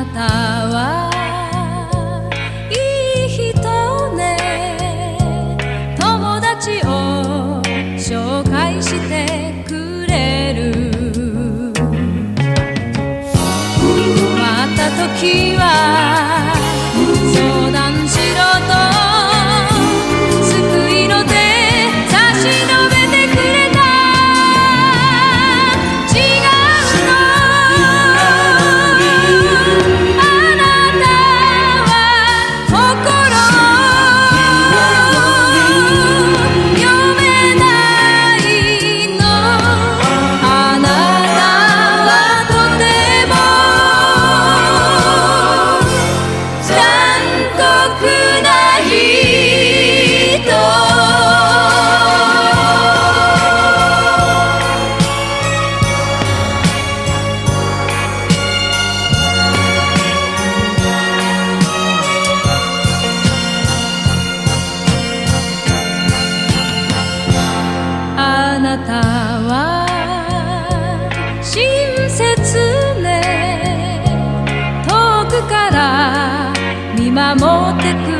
なたはいい人ね友達を紹介してくれる困った時はなたは親切ね。遠くから見守ってく